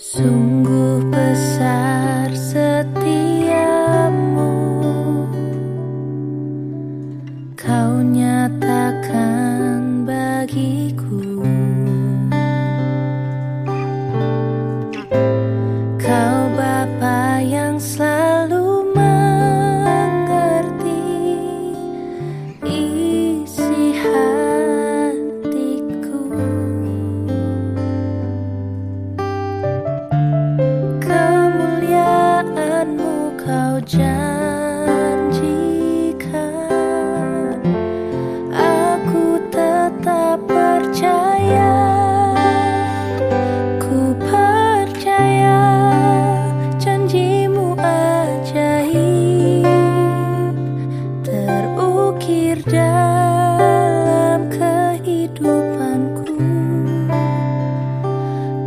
Sungguh besar setiamu. Kau nyatakan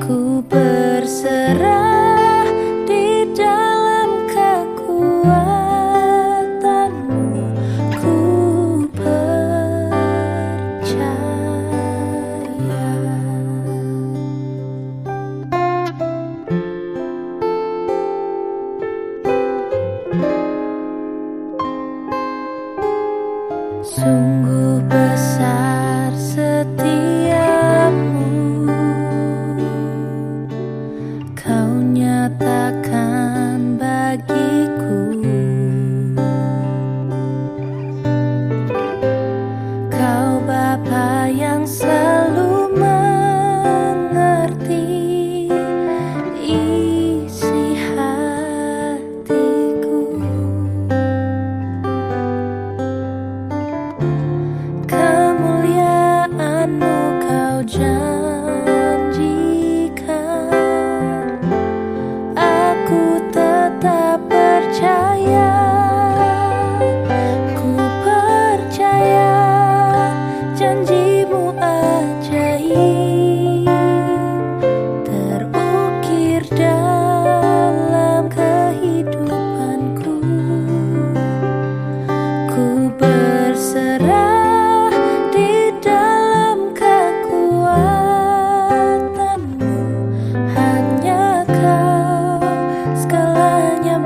Ku berserah di dalam kekuatanmu. Ku percaya. Sungguh nyatakan berserah di dalam kekuatanmu. Hanya kau segalanya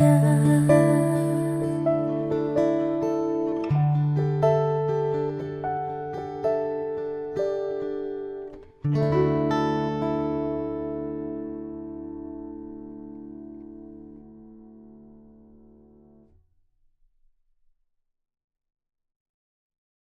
yeah.